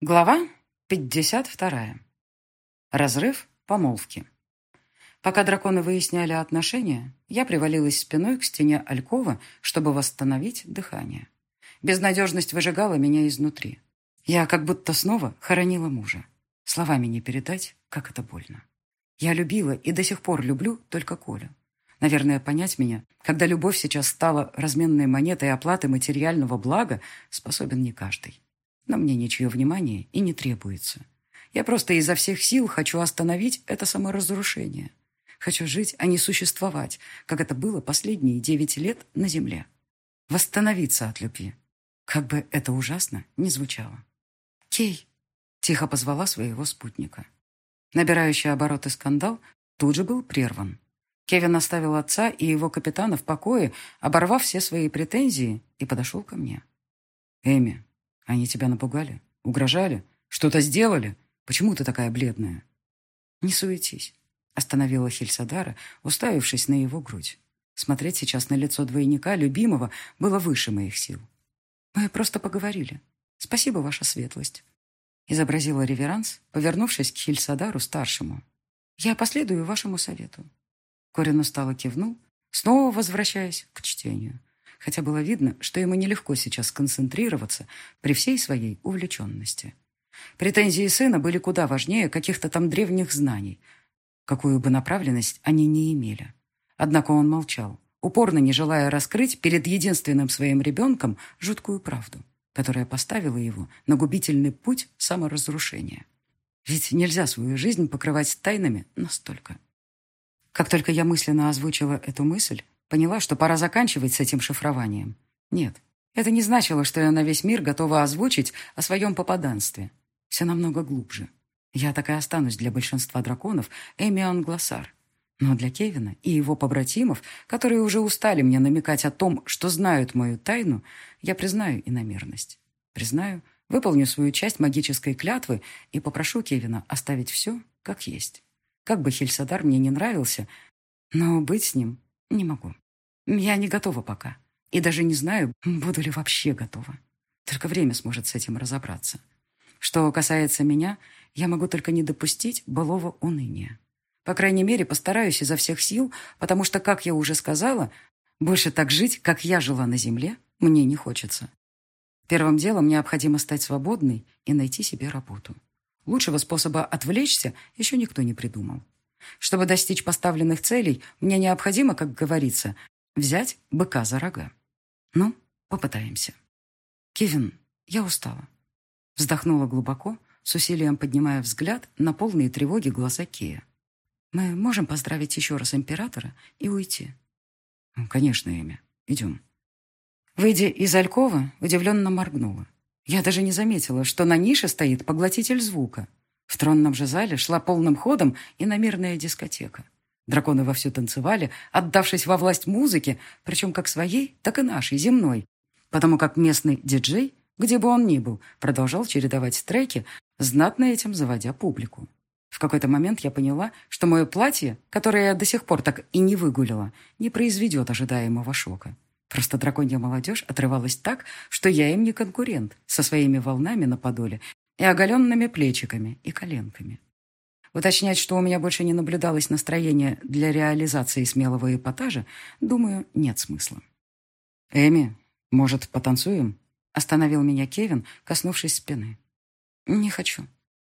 Глава 52. Разрыв помолвки. Пока драконы выясняли отношения, я привалилась спиной к стене Алькова, чтобы восстановить дыхание. Безнадежность выжигала меня изнутри. Я как будто снова хоронила мужа. Словами не передать, как это больно. Я любила и до сих пор люблю только Колю. Наверное, понять меня, когда любовь сейчас стала разменной монетой оплаты материального блага, способен не каждый но мне ничье внимание и не требуется. Я просто изо всех сил хочу остановить это саморазрушение. Хочу жить, а не существовать, как это было последние девять лет на земле. Восстановиться от любви. Как бы это ужасно не звучало. «Кей!» — тихо позвала своего спутника. Набирающий обороты скандал тут же был прерван. Кевин оставил отца и его капитана в покое, оборвав все свои претензии, и подошел ко мне. «Эми, они тебя напугали? Угрожали? Что-то сделали? Почему ты такая бледная?» «Не суетись», — остановила Хельсадара, уставившись на его грудь. Смотреть сейчас на лицо двойника, любимого, было выше моих сил. «Мы просто поговорили. Спасибо, ваша светлость». Изобразила реверанс, повернувшись к Хельсадару-старшему. «Я последую вашему совету». Корин устало кивнул, снова возвращаясь к чтению хотя было видно, что ему нелегко сейчас сконцентрироваться при всей своей увлеченности. Претензии сына были куда важнее каких-то там древних знаний, какую бы направленность они не имели. Однако он молчал, упорно не желая раскрыть перед единственным своим ребенком жуткую правду, которая поставила его на губительный путь саморазрушения. Ведь нельзя свою жизнь покрывать тайнами настолько. Как только я мысленно озвучила эту мысль, Поняла, что пора заканчивать с этим шифрованием. Нет, это не значило, что я на весь мир готова озвучить о своем попаданстве. Все намного глубже. Я так и останусь для большинства драконов Эмиан Глоссар. Но для Кевина и его побратимов, которые уже устали мне намекать о том, что знают мою тайну, я признаю иномерность. Признаю, выполню свою часть магической клятвы и попрошу Кевина оставить все, как есть. Как бы Хельсадар мне не нравился, но быть с ним не могу. Я не готова пока. И даже не знаю, буду ли вообще готова. Только время сможет с этим разобраться. Что касается меня, я могу только не допустить былого уныния. По крайней мере, постараюсь изо всех сил, потому что, как я уже сказала, больше так жить, как я жила на земле, мне не хочется. Первым делом необходимо стать свободной и найти себе работу. Лучшего способа отвлечься еще никто не придумал. Чтобы достичь поставленных целей, мне необходимо, как говорится, взять быка за рога. Ну, попытаемся. Кевин, я устала. Вздохнула глубоко, с усилием поднимая взгляд на полные тревоги глаза Кея. Мы можем поздравить еще раз императора и уйти? Конечно, Эми. Идем. Выйдя из Алькова, удивленно моргнула. Я даже не заметила, что на нише стоит поглотитель звука. В тронном же зале шла полным ходом иномерная дискотека. Драконы вовсю танцевали, отдавшись во власть музыки, причем как своей, так и нашей, земной. Потому как местный диджей, где бы он ни был, продолжал чередовать треки, знатно этим заводя публику. В какой-то момент я поняла, что мое платье, которое я до сих пор так и не выгулила, не произведет ожидаемого шока. Просто драконья молодежь отрывалась так, что я им не конкурент, со своими волнами на подоле и оголенными плечиками и коленками. Уточнять, что у меня больше не наблюдалось настроения для реализации смелого эпатажа, думаю, нет смысла. «Эми, может, потанцуем?» Остановил меня Кевин, коснувшись спины. «Не хочу.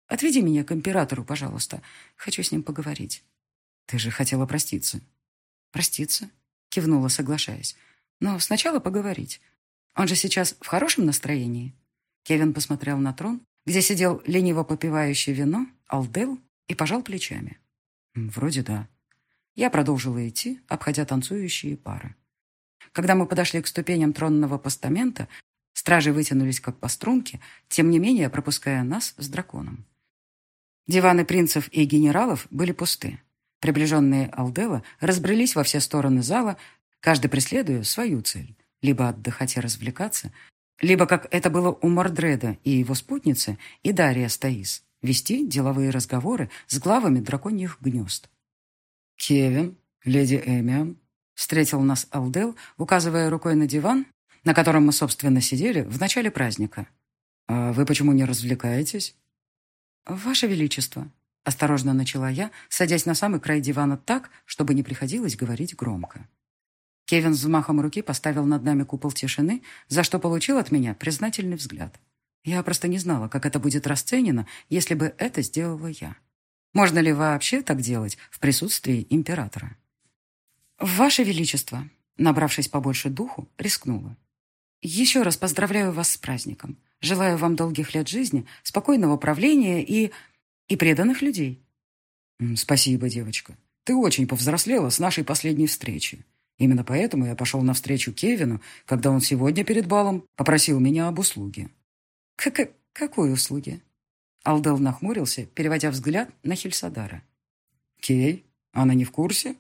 Отведи меня к императору, пожалуйста. Хочу с ним поговорить». «Ты же хотела проститься». «Проститься?» Кивнула, соглашаясь. «Но сначала поговорить. Он же сейчас в хорошем настроении?» Кевин посмотрел на трон, где сидел лениво попивающий вино, Алдел, и пожал плечами. Вроде да. Я продолжила идти, обходя танцующие пары. Когда мы подошли к ступеням тронного постамента, стражи вытянулись как по струнке, тем не менее пропуская нас с драконом. Диваны принцев и генералов были пусты. Приближенные Алдела разбрелись во все стороны зала, каждый преследуя свою цель – либо отдыхать и развлекаться, либо, как это было у Мордреда и его спутницы, и Дария Стаис, вести деловые разговоры с главами драконьих гнезд. «Кевин, леди Эмиан», — встретил нас Алдел, указывая рукой на диван, на котором мы, собственно, сидели в начале праздника. «А вы почему не развлекаетесь?» «Ваше Величество», — осторожно начала я, садясь на самый край дивана так, чтобы не приходилось говорить громко. Кевин взмахом руки поставил над нами купол тишины, за что получил от меня признательный взгляд. Я просто не знала, как это будет расценено, если бы это сделала я. Можно ли вообще так делать в присутствии императора? «Ваше Величество», набравшись побольше духу, рискнула. «Еще раз поздравляю вас с праздником. Желаю вам долгих лет жизни, спокойного правления и... и преданных людей». «Спасибо, девочка. Ты очень повзрослела с нашей последней встречи. Именно поэтому я пошел навстречу Кевину, когда он сегодня перед балом попросил меня об услуге». «Как... какой услуги?» Алдел нахмурился, переводя взгляд на Хельсадара. «Кей, она не в курсе?»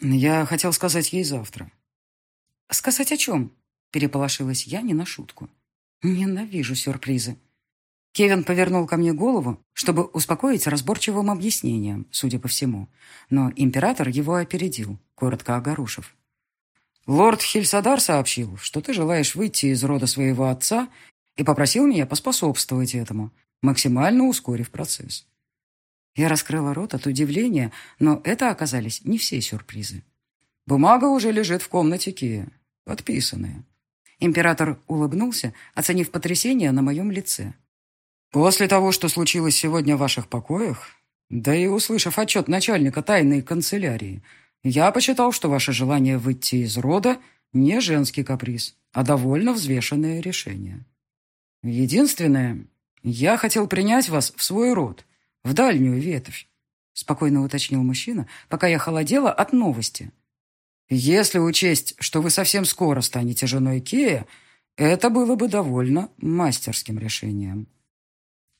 «Я хотел сказать ей завтра». «Сказать о чем?» Переполошилась я не на шутку. «Ненавижу сюрпризы». Кевин повернул ко мне голову, чтобы успокоить разборчивым объяснением, судя по всему. Но император его опередил, коротко огорушив. «Лорд Хельсадар сообщил, что ты желаешь выйти из рода своего отца и попросил меня поспособствовать этому, максимально ускорив процесс. Я раскрыла рот от удивления, но это оказались не все сюрпризы. Бумага уже лежит в комнате Кия, подписанная. Император улыбнулся, оценив потрясение на моем лице. После того, что случилось сегодня в ваших покоях, да и услышав отчет начальника тайной канцелярии, я посчитал, что ваше желание выйти из рода не женский каприз, а довольно взвешенное решение. Единственное, я хотел принять вас в свой род, в дальнюю ветвь, спокойно уточнил мужчина, пока я холодела от новости. Если учесть, что вы совсем скоро станете женой Кея, это было бы довольно мастерским решением.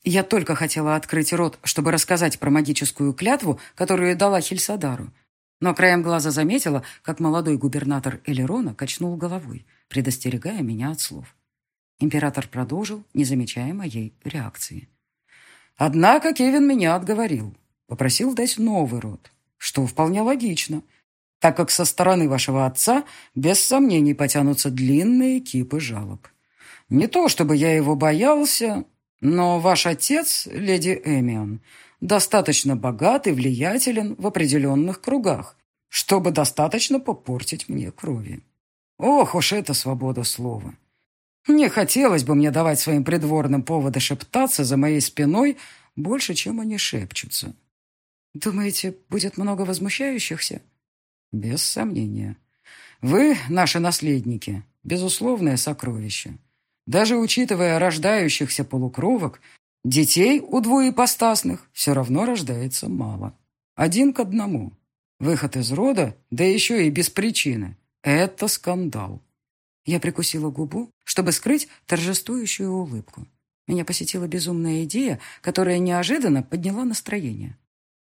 Я только хотела открыть рот, чтобы рассказать про магическую клятву, которую дала Хельсадару, но краем глаза заметила, как молодой губернатор Элерона качнул головой, предостерегая меня от слов. Император продолжил, не замечая моей реакции. «Однако Кевин меня отговорил. Попросил дать новый род, что вполне логично, так как со стороны вашего отца без сомнений потянутся длинные кипы жалоб. Не то чтобы я его боялся, но ваш отец, леди Эмион, достаточно богат и влиятелен в определенных кругах, чтобы достаточно попортить мне крови. Ох уж это свобода слова. Не хотелось бы мне давать своим придворным поводы шептаться за моей спиной больше, чем они шепчутся. Думаете, будет много возмущающихся? Без сомнения. Вы, наши наследники, безусловное сокровище. Даже учитывая рождающихся полукровок, детей у двуепостасных все равно рождается мало. Один к одному. Выход из рода, да еще и без причины. Это скандал. Я прикусила губу, чтобы скрыть торжествующую улыбку. Меня посетила безумная идея, которая неожиданно подняла настроение.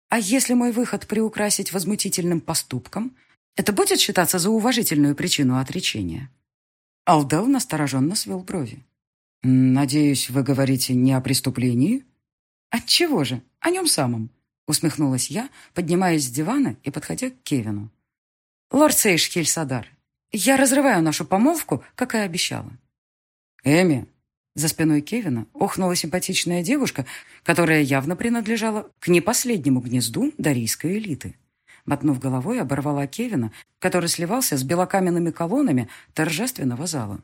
А если мой выход приукрасить возмутительным поступком, это будет считаться за уважительную причину отречения? Алдел настороженно свел брови. «Надеюсь, вы говорите не о преступлении?» «Отчего же? О нем самом», — усмехнулась я, поднимаясь с дивана и подходя к Кевину. «Лорд Сейш Хельсадар, я разрываю нашу помолвку, как и обещала». «Эми!» За спиной Кевина охнула симпатичная девушка, которая явно принадлежала к непоследнему гнезду дарийской элиты. Мотнув головой, оборвала Кевина, который сливался с белокаменными колоннами торжественного зала.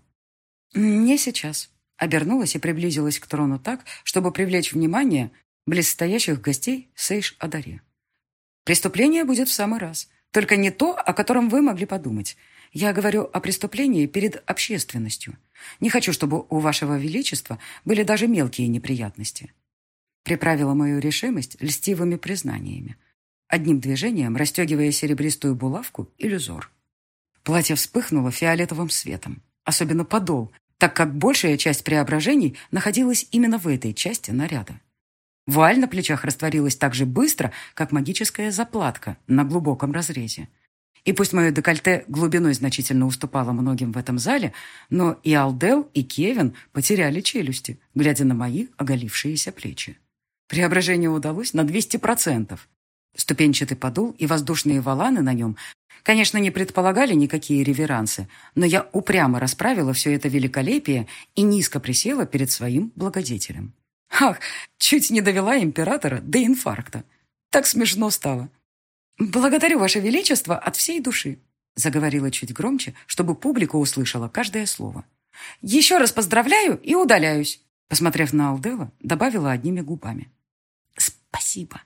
«Не сейчас», — обернулась и приблизилась к трону так, чтобы привлечь внимание близстоящих гостей Сейш-Адаре. «Преступление будет в самый раз, только не то, о котором вы могли подумать. Я говорю о преступлении перед общественностью. Не хочу, чтобы у вашего величества были даже мелкие неприятности. Приправила мою решимость льстивыми признаниями. Одним движением расстегивая серебристую булавку иллюзор. Платье вспыхнуло фиолетовым светом. Особенно подол, так как большая часть преображений находилась именно в этой части наряда. Вуаль на плечах растворилась так же быстро, как магическая заплатка на глубоком разрезе. И пусть мое декольте глубиной значительно уступало многим в этом зале, но и Алдел, и Кевин потеряли челюсти, глядя на мои оголившиеся плечи. Преображение удалось на 200%. Ступенчатый подул и воздушные валаны на нем, конечно, не предполагали никакие реверансы, но я упрямо расправила все это великолепие и низко присела перед своим благодетелем. Ах, чуть не довела императора до инфаркта. Так смешно стало. «Благодарю, Ваше Величество, от всей души», заговорила чуть громче, чтобы публика услышала каждое слово. «Еще раз поздравляю и удаляюсь», посмотрев на Алдела, добавила одними губами. «Спасибо».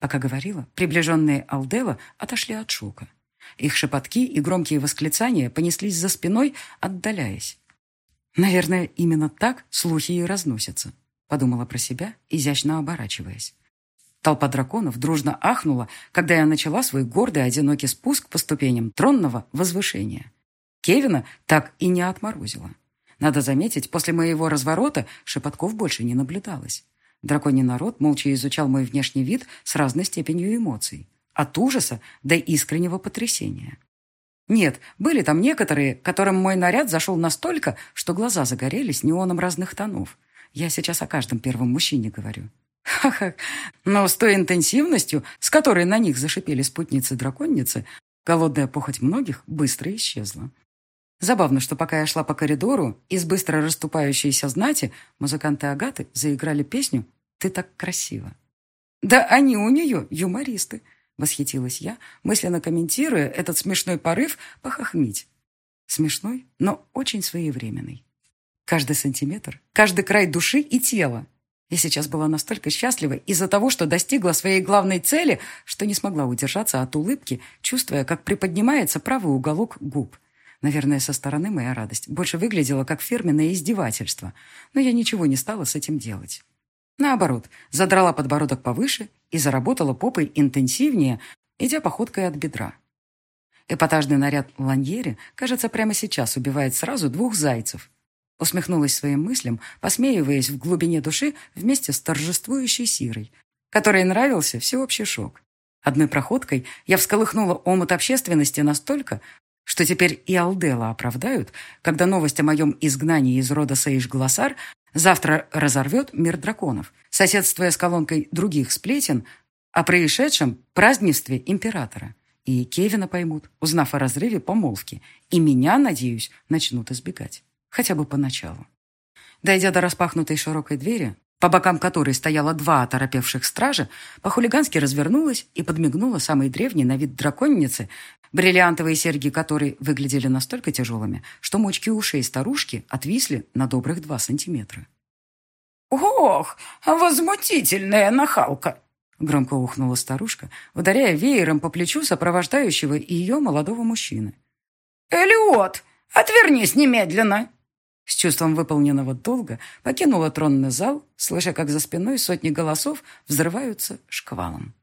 Пока говорила, приближенные Алдела отошли от шока. Их шепотки и громкие восклицания понеслись за спиной, отдаляясь. «Наверное, именно так слухи и разносятся», подумала про себя, изящно оборачиваясь. Толпа драконов дружно ахнула, когда я начала свой гордый одинокий спуск по ступеням тронного возвышения. Кевина так и не отморозила. Надо заметить, после моего разворота шепотков больше не наблюдалось. Драконий народ молча изучал мой внешний вид с разной степенью эмоций. От ужаса до искреннего потрясения. Нет, были там некоторые, которым мой наряд зашел настолько, что глаза загорелись неоном разных тонов. Я сейчас о каждом первом мужчине говорю. Ха-ха. Но с той интенсивностью, с которой на них зашипели спутницы-драконницы, голодная похоть многих быстро исчезла. Забавно, что пока я шла по коридору, из быстро расступающейся знати музыканты Агаты заиграли песню «Ты так красиво». «Да они у нее юмористы», — восхитилась я, мысленно комментируя этот смешной порыв похохмить. Смешной, но очень своевременный. Каждый сантиметр, каждый край души и тела я сейчас была настолько счастлива из-за того, что достигла своей главной цели, что не смогла удержаться от улыбки, чувствуя, как приподнимается правый уголок губ. Наверное, со стороны моя радость больше выглядела как фирменное издевательство, но я ничего не стала с этим делать. Наоборот, задрала подбородок повыше и заработала попой интенсивнее, идя походкой от бедра. Эпатажный наряд ланьери, кажется, прямо сейчас убивает сразу двух зайцев – Усмехнулась своим мыслям, посмеиваясь в глубине души вместе с торжествующей Сирой, которой нравился всеобщий шок. Одной проходкой я всколыхнула омут общественности настолько, что теперь и Алдела оправдают, когда новость о моем изгнании из рода Сейш-Глоссар завтра разорвет мир драконов, соседствуя с колонкой других сплетен о происшедшем празднестве императора. И Кевина поймут, узнав о разрыве помолвки, и меня, надеюсь, начнут избегать хотя бы поначалу. Дойдя до распахнутой широкой двери, по бокам которой стояло два оторопевших стража, по-хулигански развернулась и подмигнула самой древней на вид драконницы, бриллиантовые серьги которой выглядели настолько тяжелыми, что мочки ушей старушки отвисли на добрых два сантиметра. «Ох, возмутительная нахалка!» Громко ухнула старушка, ударяя веером по плечу сопровождающего ее молодого мужчины. «Элиот, отвернись немедленно!» С чувством выполненного долга покинула тронный зал, слыша, как за спиной сотни голосов взрываются шквалом.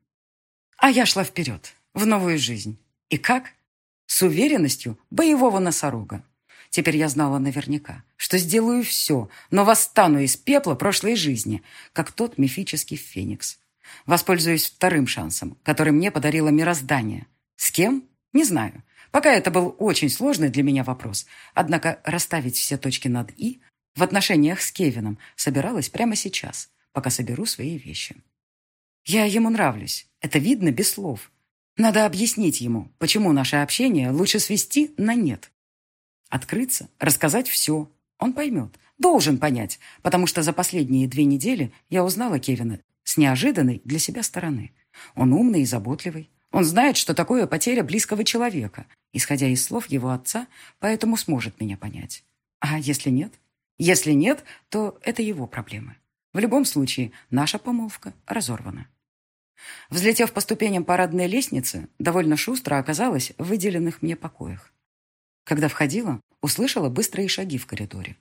А я шла вперед, в новую жизнь. И как? С уверенностью боевого носорога. Теперь я знала наверняка, что сделаю все, но восстану из пепла прошлой жизни, как тот мифический феникс. Воспользуюсь вторым шансом, который мне подарило мироздание. С кем? Не знаю. Пока это был очень сложный для меня вопрос, однако расставить все точки над «и» в отношениях с Кевином собиралась прямо сейчас, пока соберу свои вещи. Я ему нравлюсь, это видно без слов. Надо объяснить ему, почему наше общение лучше свести на «нет». Открыться, рассказать все. Он поймет, должен понять, потому что за последние две недели я узнала Кевина с неожиданной для себя стороны. Он умный и заботливый, он знает, что такое потеря близкого человека, исходя из слов его отца, поэтому сможет меня понять. А если нет? Если нет, то это его проблемы. В любом случае, наша помолвка разорвана. Взлетев по ступеням парадной лестницы, довольно шустро оказалась в выделенных мне покоях. Когда входила, услышала быстрые шаги в коридоре.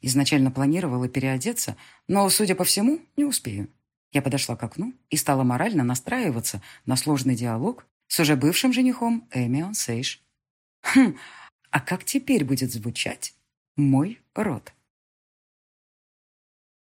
Изначально планировала переодеться, но, судя по всему, не успею. Я подошла к окну и стала морально настраиваться на сложный диалог с уже бывшим женихом Эмион Сейш. Хм, а как теперь будет звучать мой род?